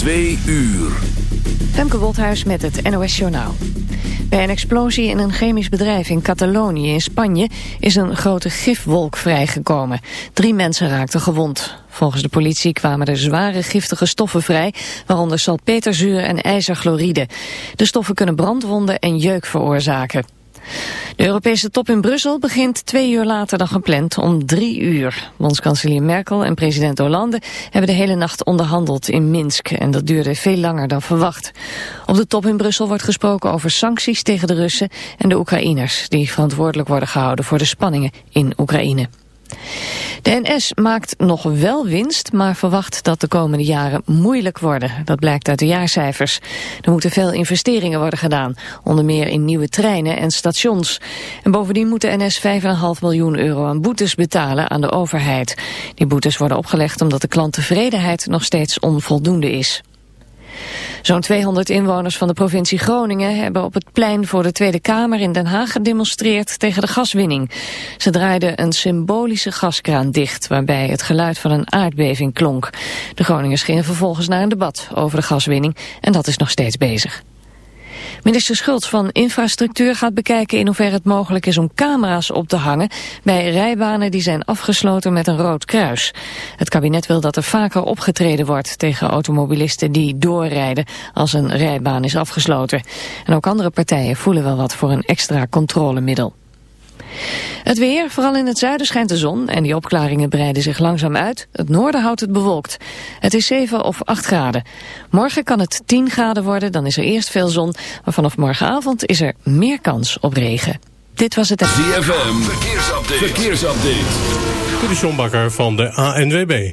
Twee uur. Femke Wolthuis met het NOS Journaal. Bij een explosie in een chemisch bedrijf in Catalonië in Spanje is een grote gifwolk vrijgekomen. Drie mensen raakten gewond. Volgens de politie kwamen er zware giftige stoffen vrij, waaronder salpeterzuur en ijzerchloride. De stoffen kunnen brandwonden en jeuk veroorzaken. De Europese top in Brussel begint twee uur later dan gepland om drie uur. Bondskanselier Merkel en president Hollande hebben de hele nacht onderhandeld in Minsk en dat duurde veel langer dan verwacht. Op de top in Brussel wordt gesproken over sancties tegen de Russen en de Oekraïners die verantwoordelijk worden gehouden voor de spanningen in Oekraïne. De NS maakt nog wel winst, maar verwacht dat de komende jaren moeilijk worden. Dat blijkt uit de jaarcijfers. Er moeten veel investeringen worden gedaan, onder meer in nieuwe treinen en stations. En bovendien moet de NS 5,5 miljoen euro aan boetes betalen aan de overheid. Die boetes worden opgelegd omdat de klanttevredenheid nog steeds onvoldoende is. Zo'n 200 inwoners van de provincie Groningen hebben op het plein voor de Tweede Kamer in Den Haag gedemonstreerd tegen de gaswinning. Ze draaiden een symbolische gaskraan dicht waarbij het geluid van een aardbeving klonk. De Groningers gingen vervolgens naar een debat over de gaswinning en dat is nog steeds bezig. Minister Schultz van Infrastructuur gaat bekijken in hoeverre het mogelijk is om camera's op te hangen bij rijbanen die zijn afgesloten met een rood kruis. Het kabinet wil dat er vaker opgetreden wordt tegen automobilisten die doorrijden als een rijbaan is afgesloten. En ook andere partijen voelen wel wat voor een extra controlemiddel. Het weer, vooral in het zuiden schijnt de zon en die opklaringen breiden zich langzaam uit. Het noorden houdt het bewolkt. Het is 7 of 8 graden. Morgen kan het 10 graden worden, dan is er eerst veel zon. Maar vanaf morgenavond is er meer kans op regen. Dit was het... ZFM, verkeersupdate. verkeersupdate. De Sjombakker van de ANWB.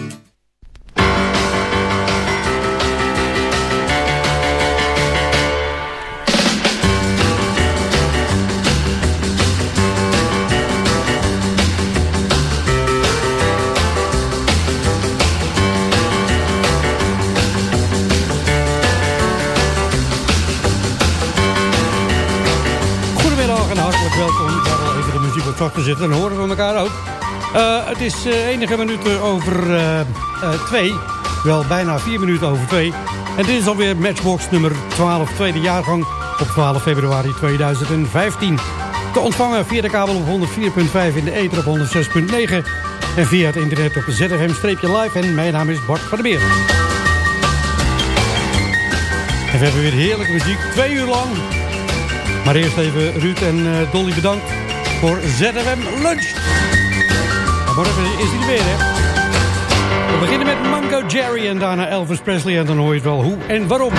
Welkom. Ik ga wel even de muziek wat zachter zitten. Dan horen we elkaar ook. Eh, het is eh, enige minuten over eh, twee. Wel bijna vier minuten over twee. En dit is alweer Matchbox nummer 12, tweede jaargang op 12 februari 2015. Te ontvangen via de kabel op 104.5 in de ether op 106.9. En via het internet op ZFM-live. En mijn naam is Bart van der Beer. En we hebben weer heerlijke muziek, twee uur lang. Maar eerst even Ruud en eh, Dolly bedankt voor ZFM Lunch. En morgen is hij er weer, hè? We beginnen met Mango Jerry en daarna Elvis Presley. En dan hoor je het wel hoe en waarom.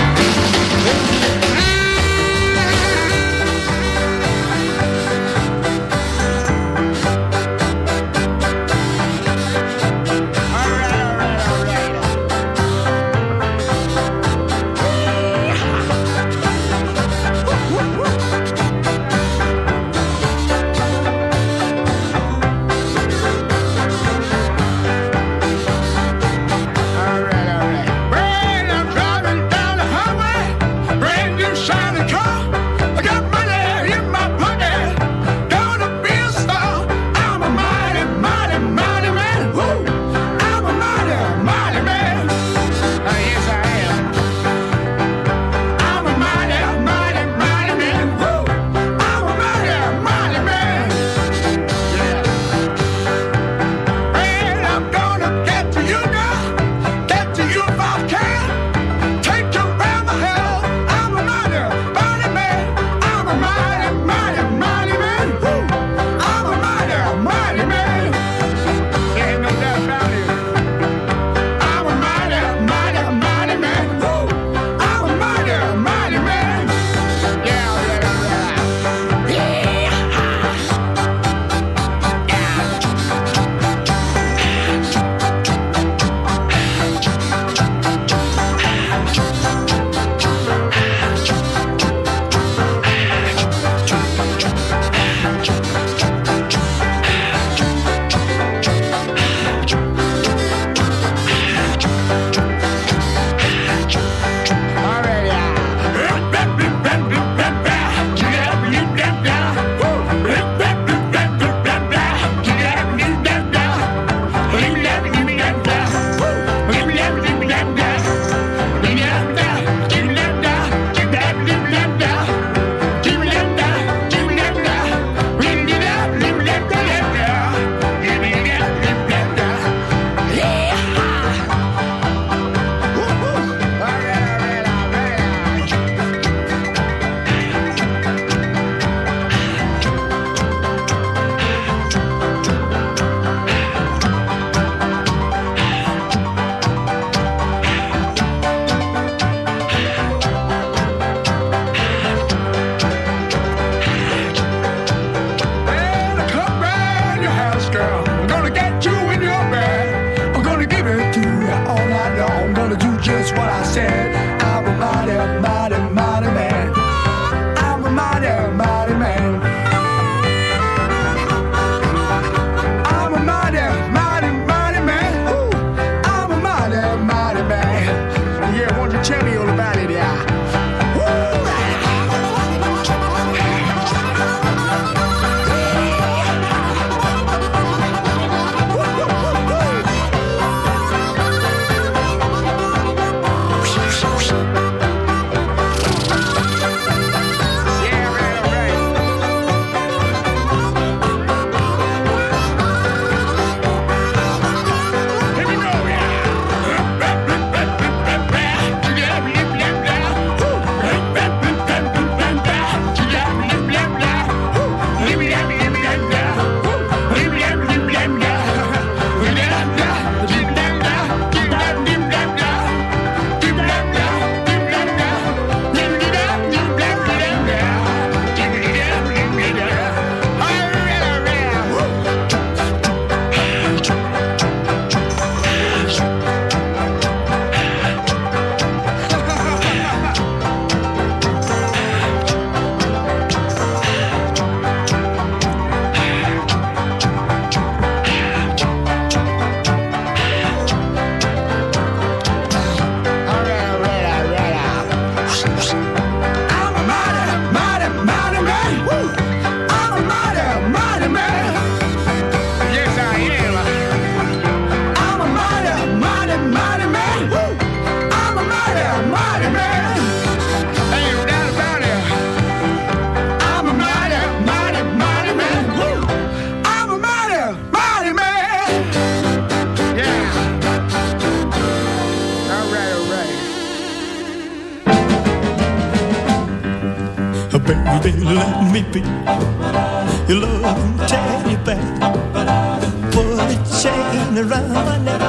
Around my neck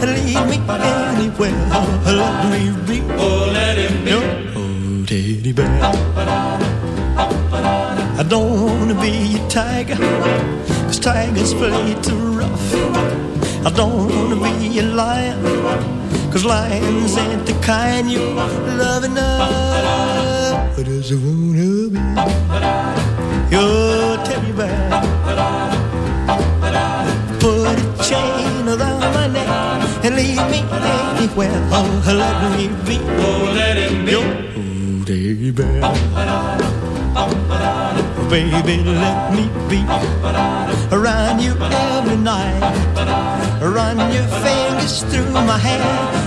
lead me anywhere. Let me be, oh, let him be oh, teddy bear. I don't wanna be a tiger, cause tigers play too rough. I don't wanna be a lion, cause lions ain't the kind you love enough. I just wanna be your lead me anywhere. Oh, let me be, oh, let him be your oh, bear. Baby, let me be around you every night. Run your fingers through my hair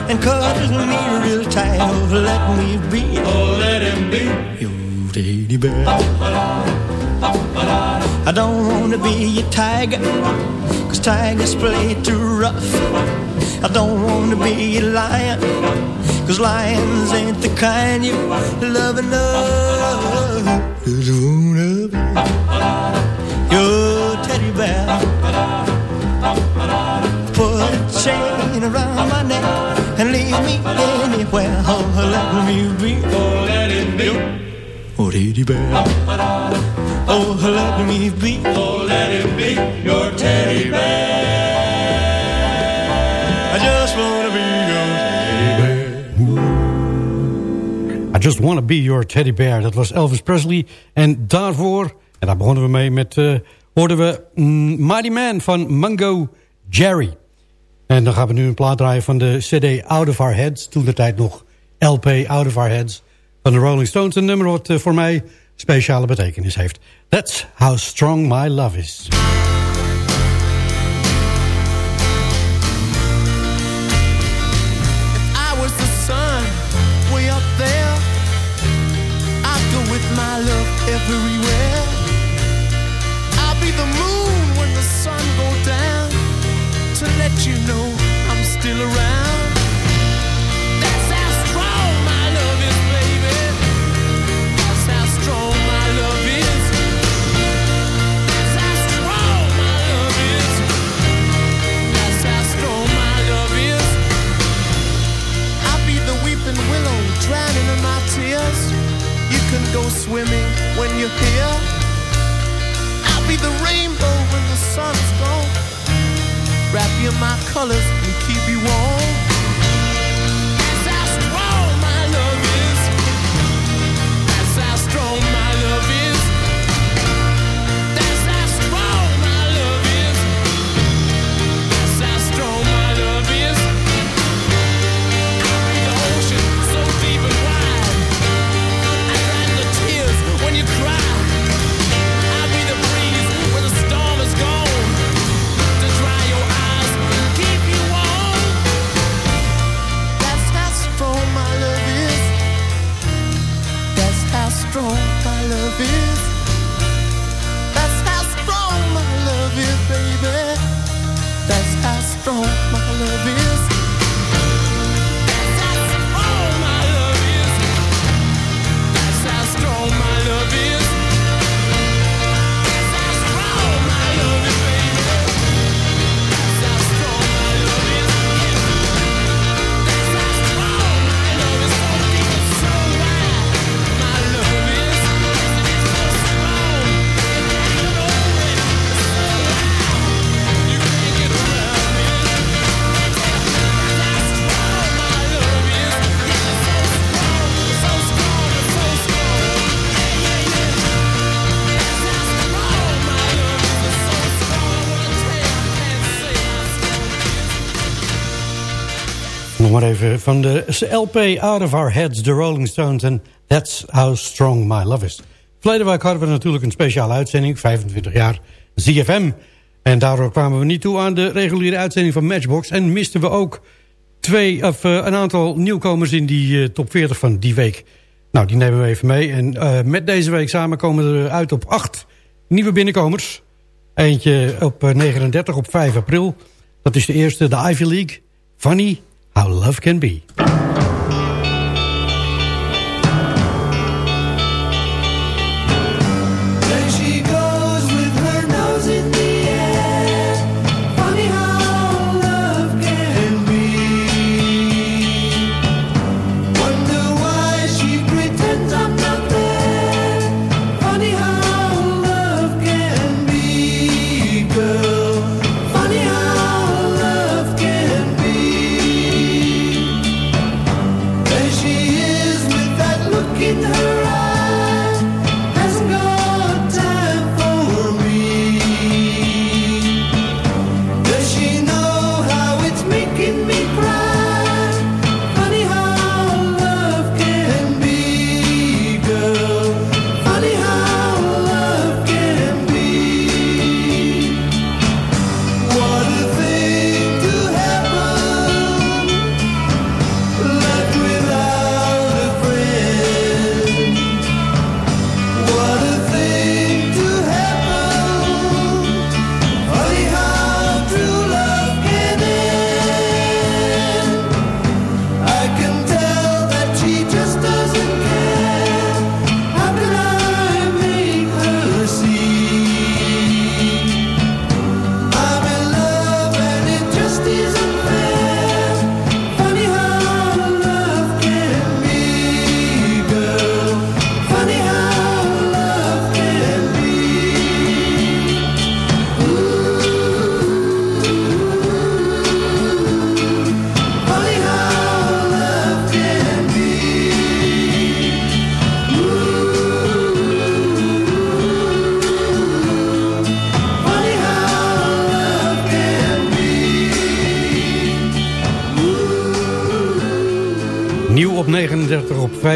and cuddle me real tight. Oh, let me be, oh, let him be your teddy bear. I don't wanna be a tiger, cause tigers play too rough. I don't wanna be a lion, cause lions ain't the kind you love wanna be your teddy bear. Put a chain around my neck and leave me anywhere. Oh, let me be, oh, let it be. Oh, teddy bear. Oh, let me be, oh, let it oh, be your teddy bear. Just Wanna Be Your Teddy Bear. Dat was Elvis Presley. En daarvoor, en daar begonnen we mee met... Uh, hoorden we mm, Mighty Man van Mungo Jerry. En dan gaan we nu een plaat draaien van de CD Out of Our Heads. Toen de tijd nog LP Out of Our Heads van de Rolling Stones. Een nummer wat uh, voor mij speciale betekenis heeft. That's How Strong My Love Is. Everywhere. You're here. I'll be the rainbow when the sun's gone. Wrap you in my colors and keep you warm. Van de LP Out of Our Heads, The Rolling Stones en That's How Strong My Love Is. Verleden week hadden we natuurlijk een speciale uitzending, 25 jaar ZFM. En daardoor kwamen we niet toe aan de reguliere uitzending van Matchbox. En misten we ook twee, of, eh, een aantal nieuwkomers in die eh, top 40 van die week. Nou, die nemen we even mee. En eh, met deze week samen komen we uit op acht nieuwe binnenkomers. Eentje op eh, 39 op 5 april. Dat is de eerste, de Ivy League. Funny How Love Can Be.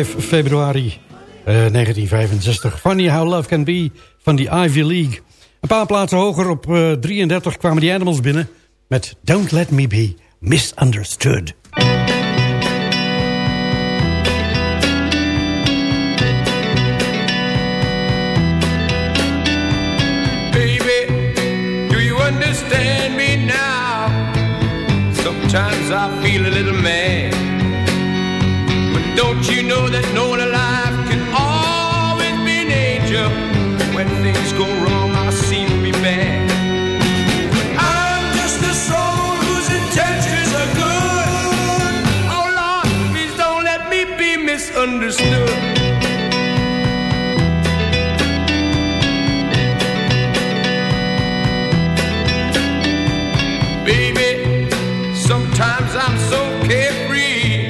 5 februari eh, 1965. Funny How Love Can Be van die Ivy League. Een paar plaatsen hoger op eh, 33 kwamen die Animals binnen... met Don't Let Me Be Misunderstood. Baby, do you understand me now? Sometimes I feel a little mad. You know that no one alive can always be an angel? When things go wrong, I seem to be bad. I'm just a soul whose intentions are good. Oh Lord, please don't let me be misunderstood. Baby, sometimes I'm so carefree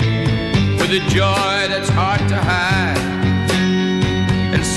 with a joy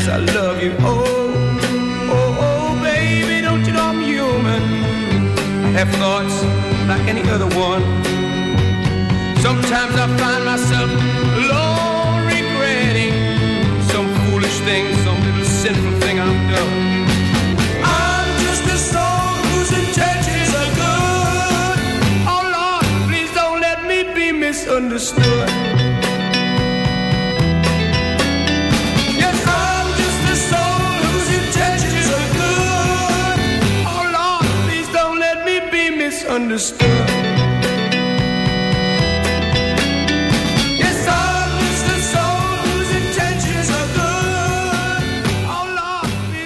cause I love you. Oh, oh, oh, baby, don't you know I'm human? I have thoughts like any other one. Sometimes I find myself alone regretting some foolish thing, some little sinful thing I've done. I'm please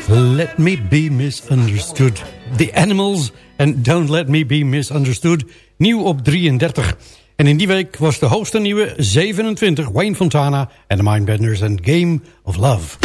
Let Me Be Misunderstood. The Animals en Don't Let Me Be Misunderstood. Nieuw op 33. En in die week was de hoogste nieuwe 27 Wayne Fontana en de Mindbenders en Game of Love.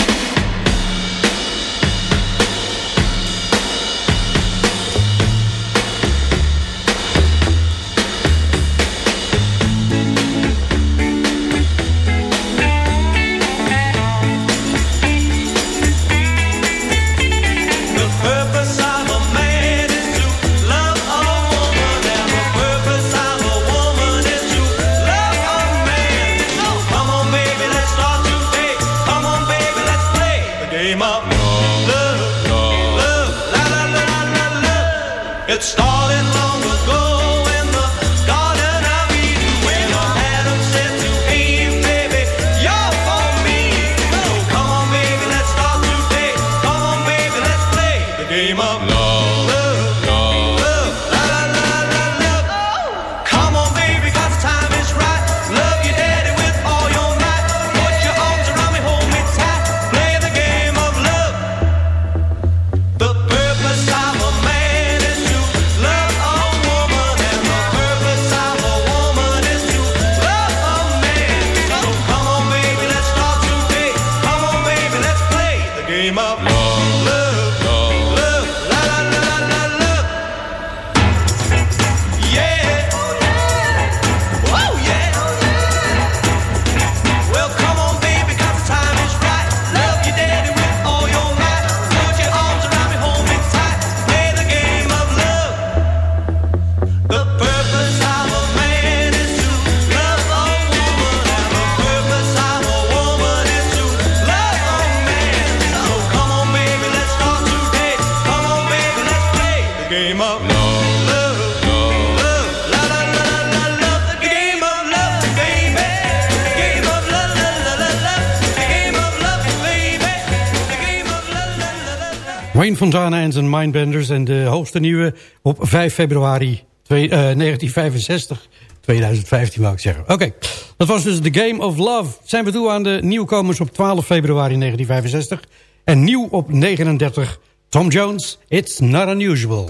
Wayne Fontana en zijn Mindbenders en de hoogste nieuwe op 5 februari twee- eh, 1965. 2015 wou ik zeggen. Oké, dat was dus The Game of Love. Zijn we toe aan de nieuwkomers op 12 februari 1965. En nieuw op 39, Tom Jones, It's Not Unusual.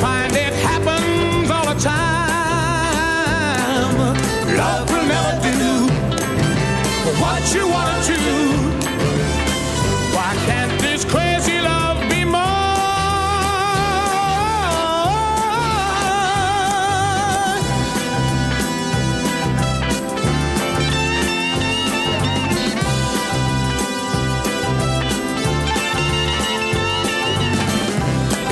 find it happens all the time. Love will never do what you want to. Why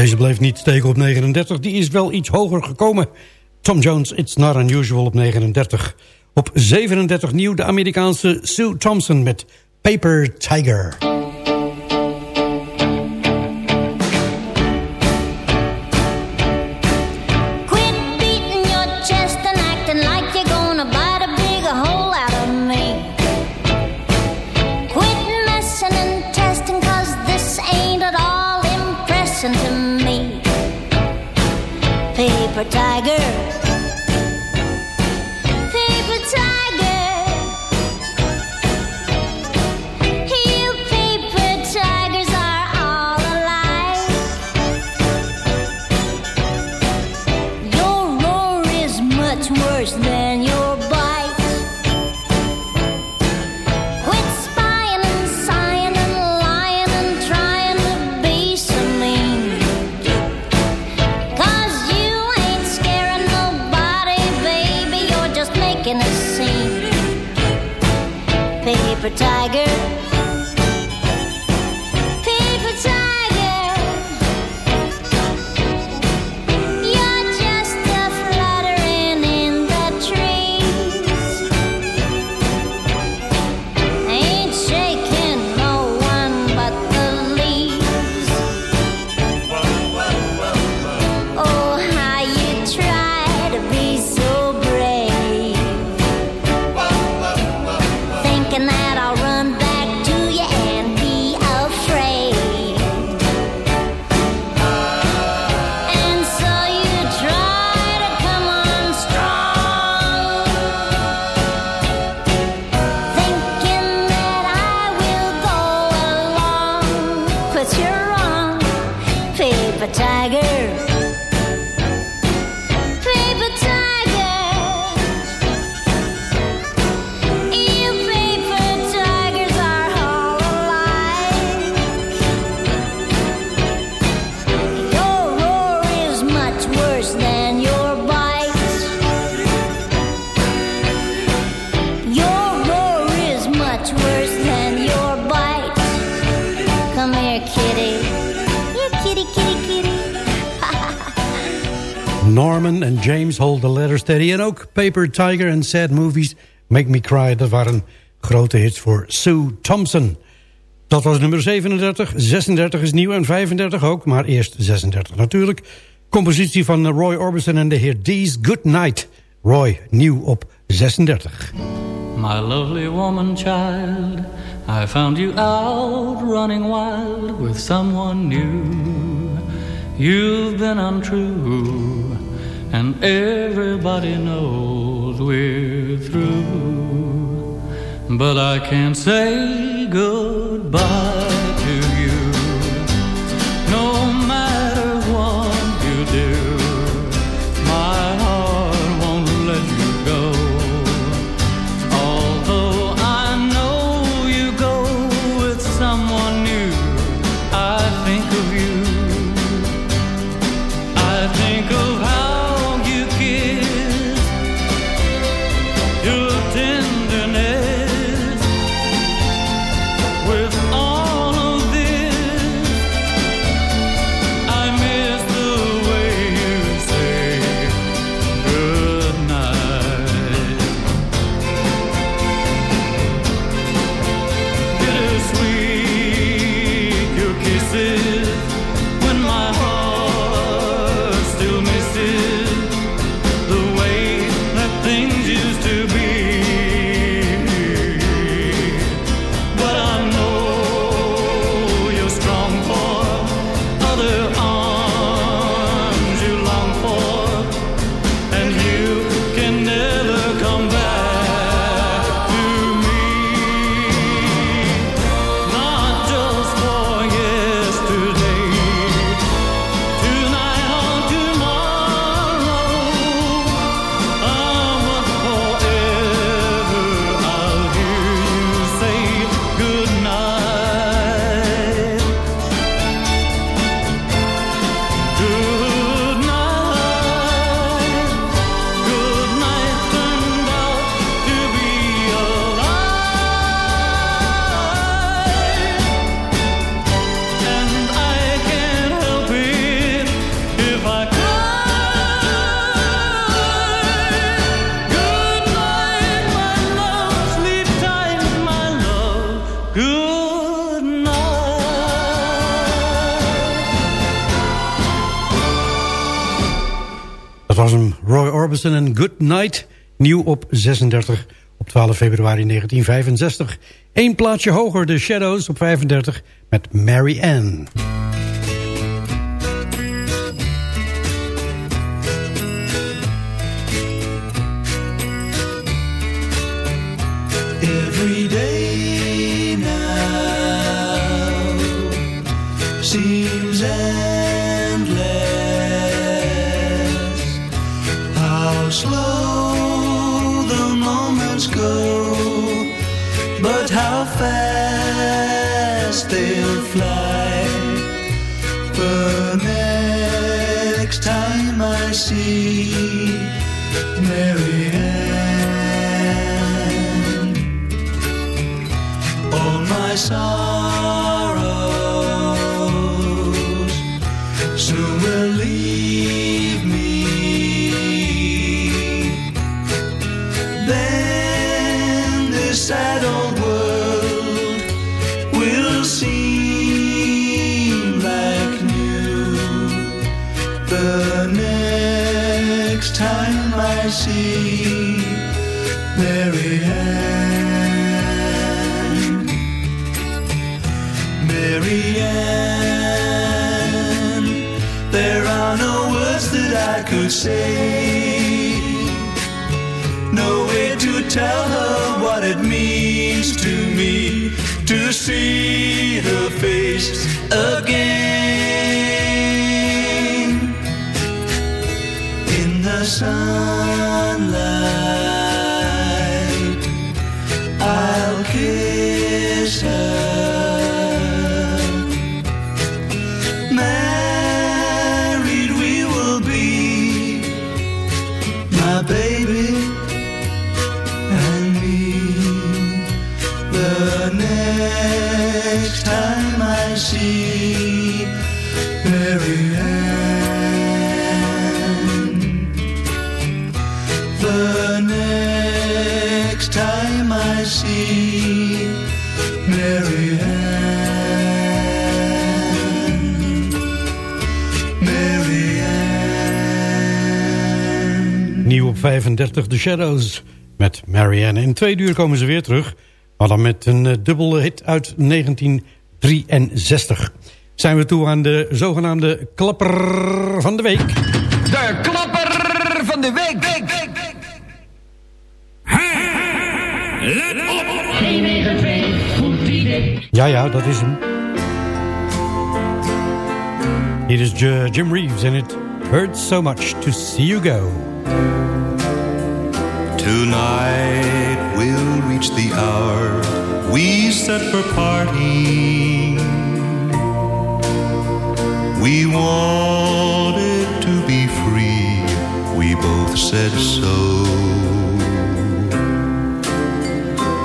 Deze bleef niet steken op 39, die is wel iets hoger gekomen. Tom Jones, It's Not Unusual op 39. Op 37 nieuw de Amerikaanse Sue Thompson met Paper Tiger. En ook Paper Tiger en Sad Movies Make Me Cry. Dat waren grote hits voor Sue Thompson. Dat was nummer 37. 36 is nieuw en 35 ook. Maar eerst 36 natuurlijk. Compositie van Roy Orbison en de heer Dees Good Night. Roy, nieuw op 36. My lovely woman child, I found you out running wild with someone new. You've been untrue, and everybody knows we're through. But I can't say goodbye Orbison en Good Night. Nieuw op 36 op 12 februari 1965. Eén plaatsje hoger, de Shadows op 35 met Mary Ann. Every day all Say, no way to tell her what it means to me to see her face again in the sunlight. 35 The Shadows met Marianne. In twee uur komen ze weer terug. Maar dan met een uh, dubbele hit uit 1963. Zijn we toe aan de zogenaamde klapper van de week. De klapper van de week. week, week, week. Let op! 192, goed idee. Ja, ja, dat is hem. Hier is Jim Reeves en it hurts so much to see you go. Tonight we'll reach the hour we set for parting. We wanted to be free, we both said so.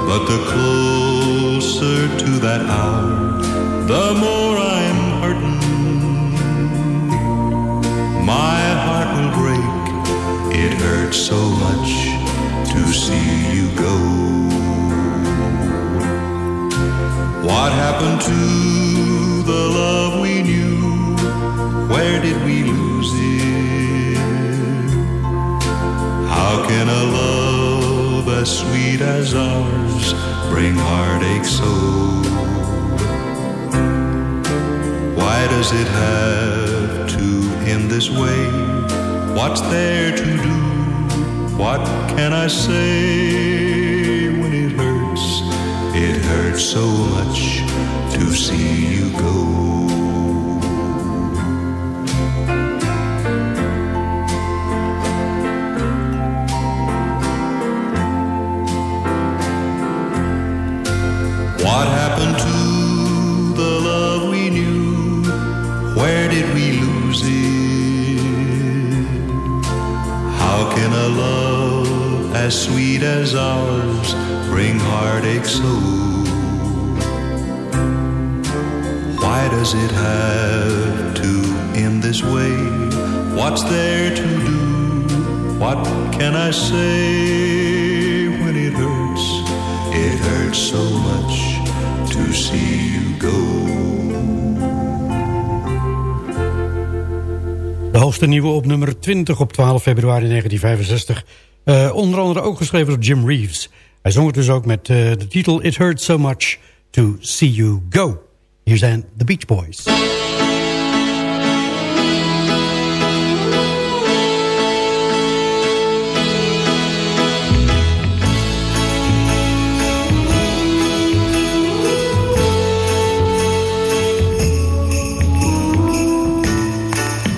But the closer to that hour, the more I'm hurting. My heart will break, it hurts so much to see you go. What happened to the love we knew? Where did we lose it? How can a love as sweet as ours bring heartache so? Why does it have to end this way? What's there to do? What can I say when it hurts? It hurts so much to see you go. As sweet as ours bring heartache so? Why does it have to end this way? What's there to do? What can I say when it hurts? It hurts so much to see you go. De hoogste nieuwe op nummer 20 op 12 februari 1965. Uh, onder andere ook geschreven door Jim Reeves. Hij zong het dus ook met uh, de titel It Hurts So Much To See You Go. Hier zijn The Beach Boys.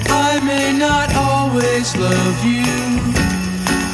I not always love you,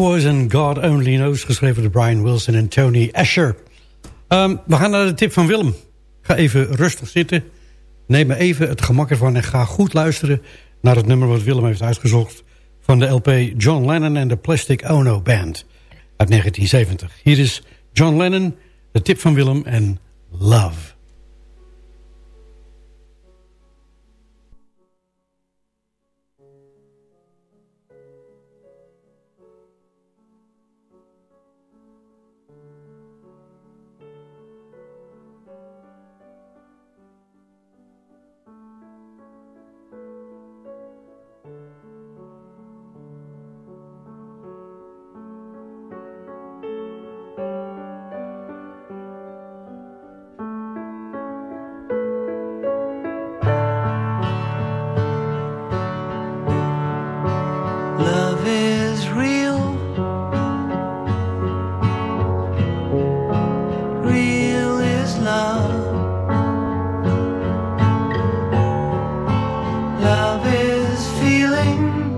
Boys God Only Knows, geschreven door Brian Wilson en Tony Asher. Ehm, we gaan naar de tip van Willem. Ga even rustig zitten. Neem me even het gemak ervan en ga goed luisteren... naar het nummer wat Willem heeft uitgezocht... van de LP John Lennon en de Plastic Ono Band uit 1970. Hier is John Lennon, de tip van Willem en. Love Love is feeling.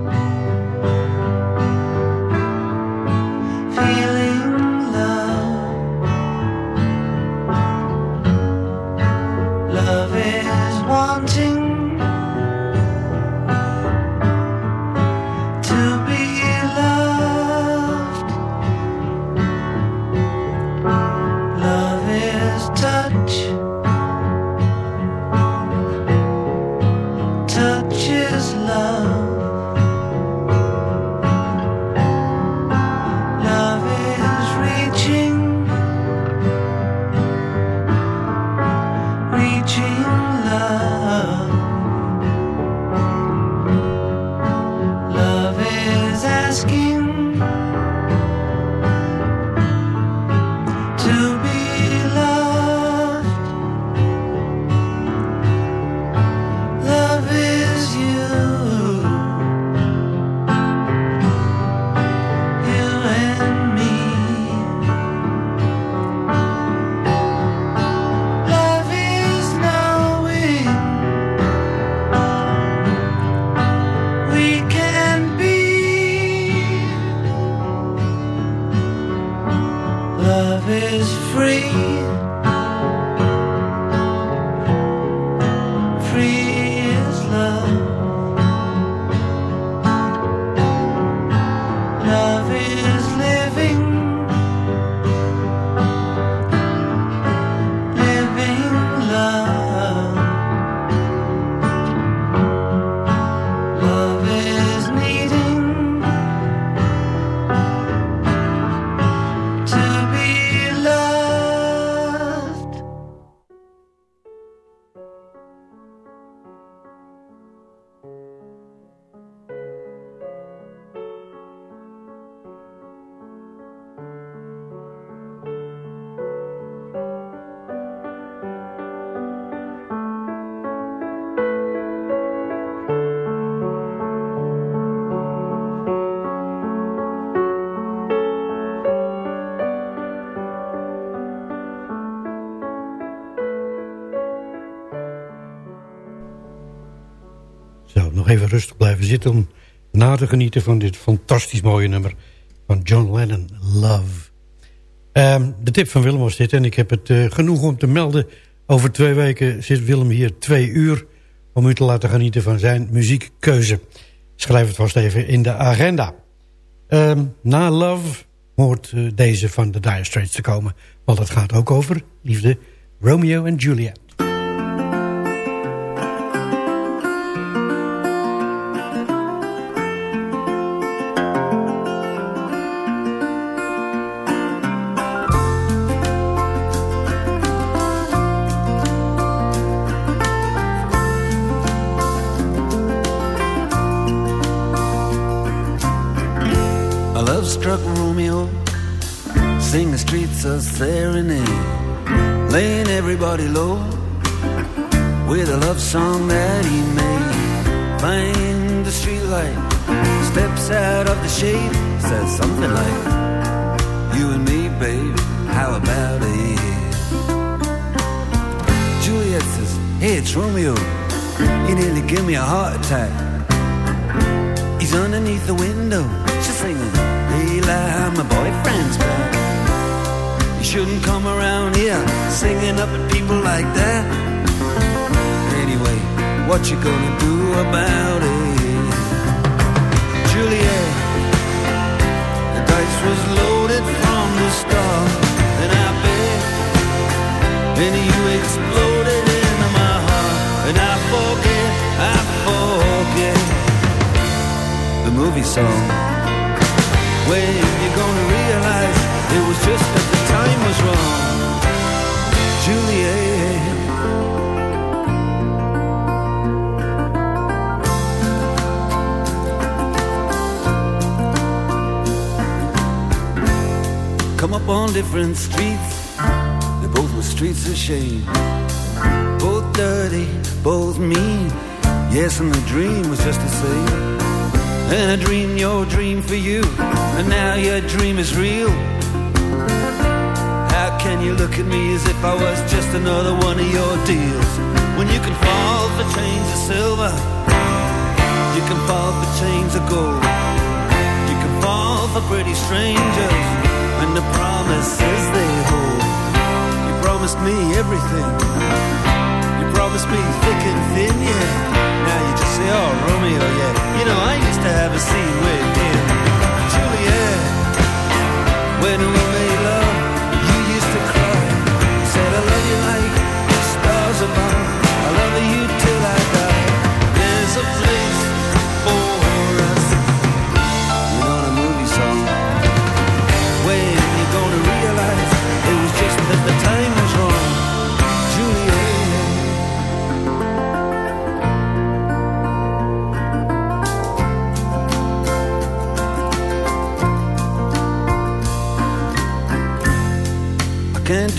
Rustig blijven zitten om na te genieten van dit fantastisch mooie nummer van John Lennon, Love. Ehm, de tip van Willem was dit en ik heb het eh, genoeg om te melden. Over twee weken zit Willem hier twee uur om u te laten genieten van zijn muziekkeuze. Schrijf het vast even in de agenda. Ehm, na Love hoort eh, deze van de Dire Straits te komen. Want het gaat ook over liefde Romeo en Juliet. Attack. He's underneath the window, she's singing, lie, my boyfriend's back. You shouldn't come around here singing up at people like that. Anyway, what you gonna do about it? Juliet, the dice was loaded from the start, and I bet, and you exploded into my heart, and I forget, I forget the movie song. When you gonna realize it was just that the time was wrong, Juliet? Come up on different streets, they both were streets of shame. Both dirty, both mean. Yes, and the dream was just the same. And I dreamed your dream for you, and now your dream is real. How can you look at me as if I was just another one of your deals? When you can fall for chains of silver, you can fall for chains of gold. You can fall for pretty strangers, and the promises they hold. You promised me everything. You promised me thick and thin, yeah. Now you just say, oh, Romeo, yeah. You know, I used to have a scene with him. Juliet, when we made love, you used to cry. You said, I love you like the stars above. I love you till I die. There's a place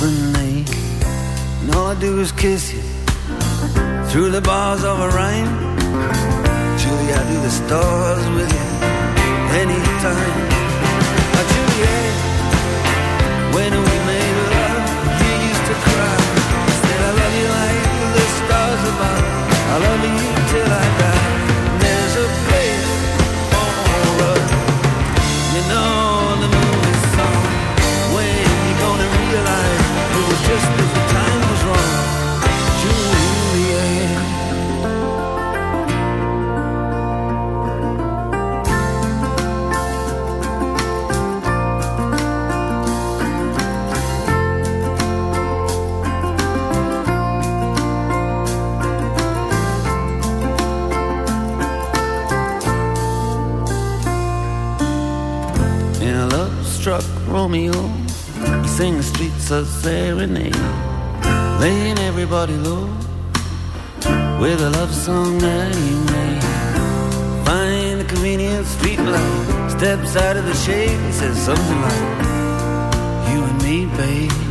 company. And all I do is kiss you through the bars of a rhyme. Julie, I do the stars with you anytime. Now, Juliet, when we made love, you used to cry. Said I love you like the stars above. I love you till I die. Romeo, he sang the streets a serenade, laying everybody low with a love song that he made. Find a convenient street light, steps out of the shade, and says something like, "You and me, babe,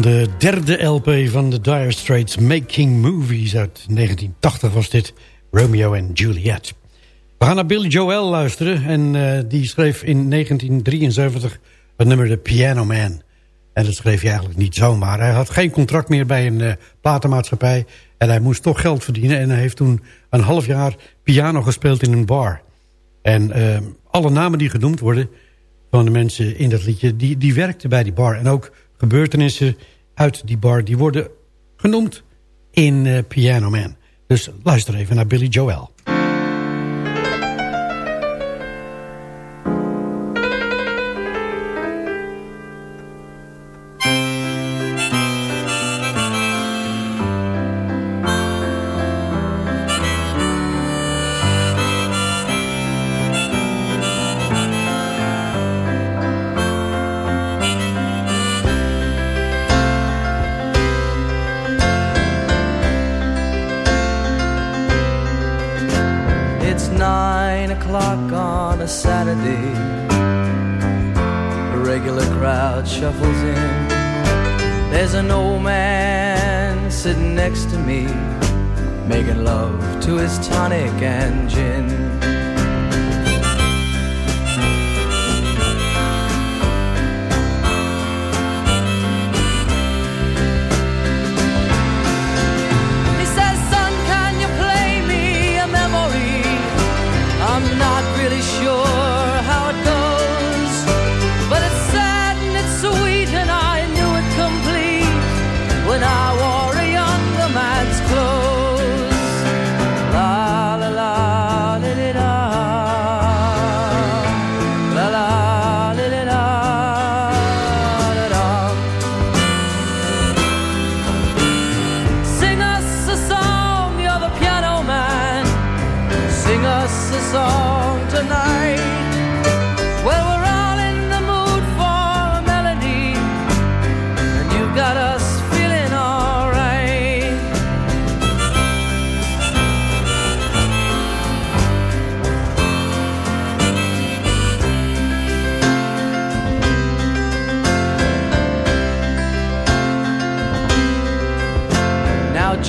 De derde LP van de Dire Straits Making Movies uit 1980 was dit Romeo en Juliet. We gaan naar Billy Joel luisteren en uh, die schreef in 1973 het nummer The Piano Man. En dat schreef hij eigenlijk niet zomaar. Hij had geen contract meer bij een uh, platenmaatschappij en hij moest toch geld verdienen. En hij heeft toen een half jaar piano gespeeld in een bar. En uh, alle namen die genoemd worden van de mensen in dat liedje, die, die werkten bij die bar. En ook gebeurtenissen uit die bar... die worden genoemd in uh, Piano Man. Dus luister even naar Billy Joel.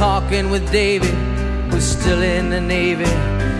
Talking with David, who's still in the Navy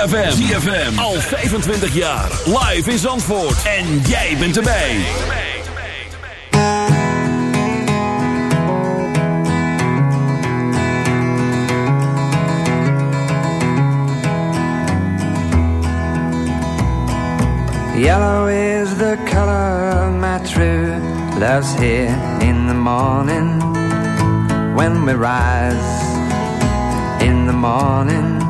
ZFM. ZFM. Al 25 jaar. Live in Zandvoort. En jij bent erbij. Yellow is the color of my true love's here in the morning when we rise. In the morning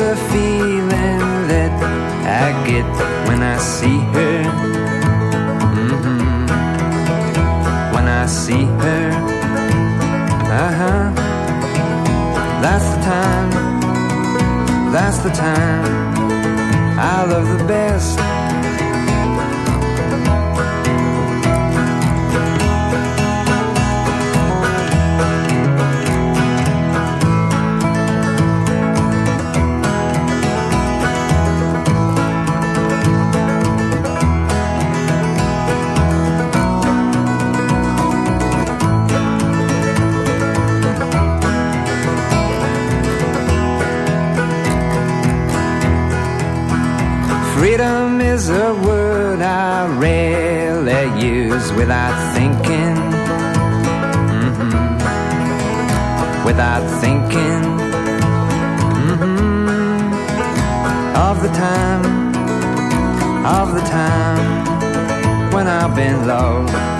the feeling that I get when I see her. Mhm. When I see her, uh huh. That's the time, that's the time I love the best. Without thinking. Mhm. Without thinking. Mhm. Of the time, of the time when I've been low.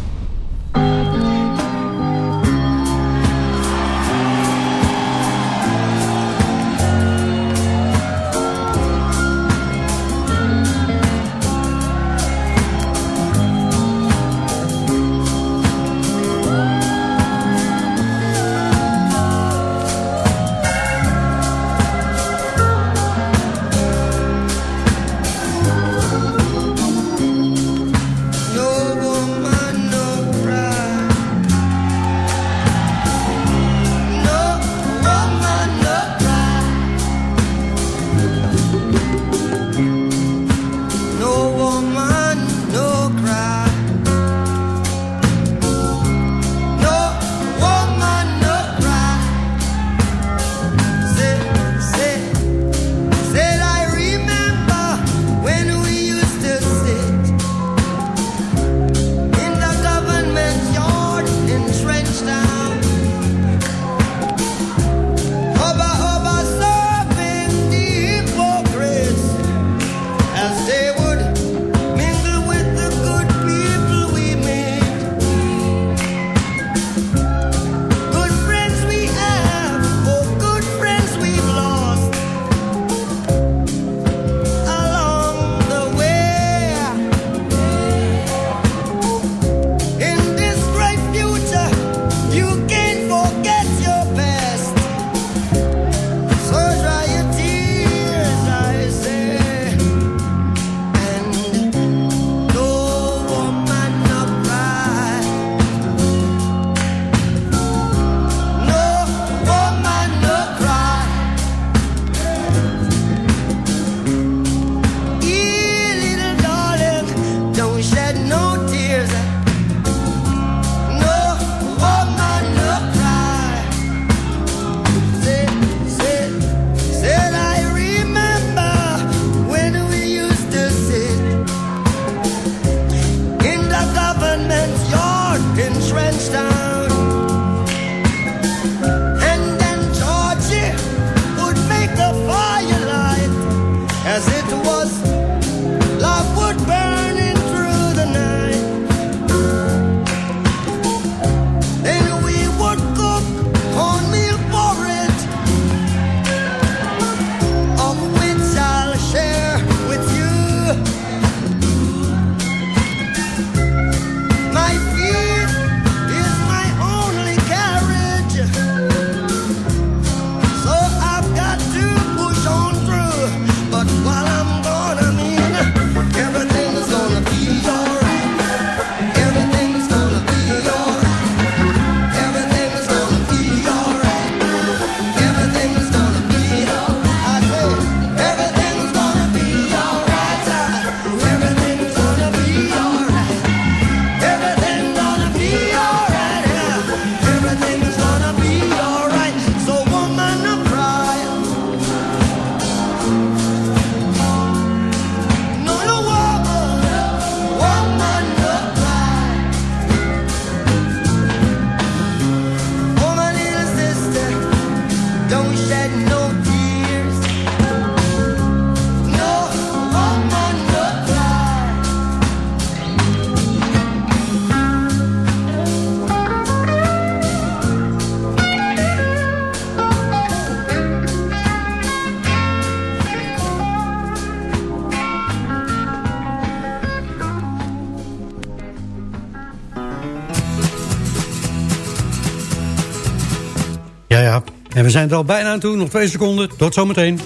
Zijn er al bijna aan toe, nog twee seconden. Tot zometeen.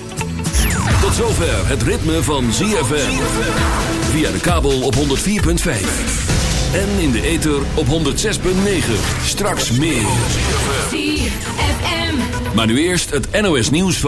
Tot zover het ritme van ZFM. Via de kabel op 104.5. En in de ether op 106.9. Straks meer. Maar nu eerst het NOS nieuws van...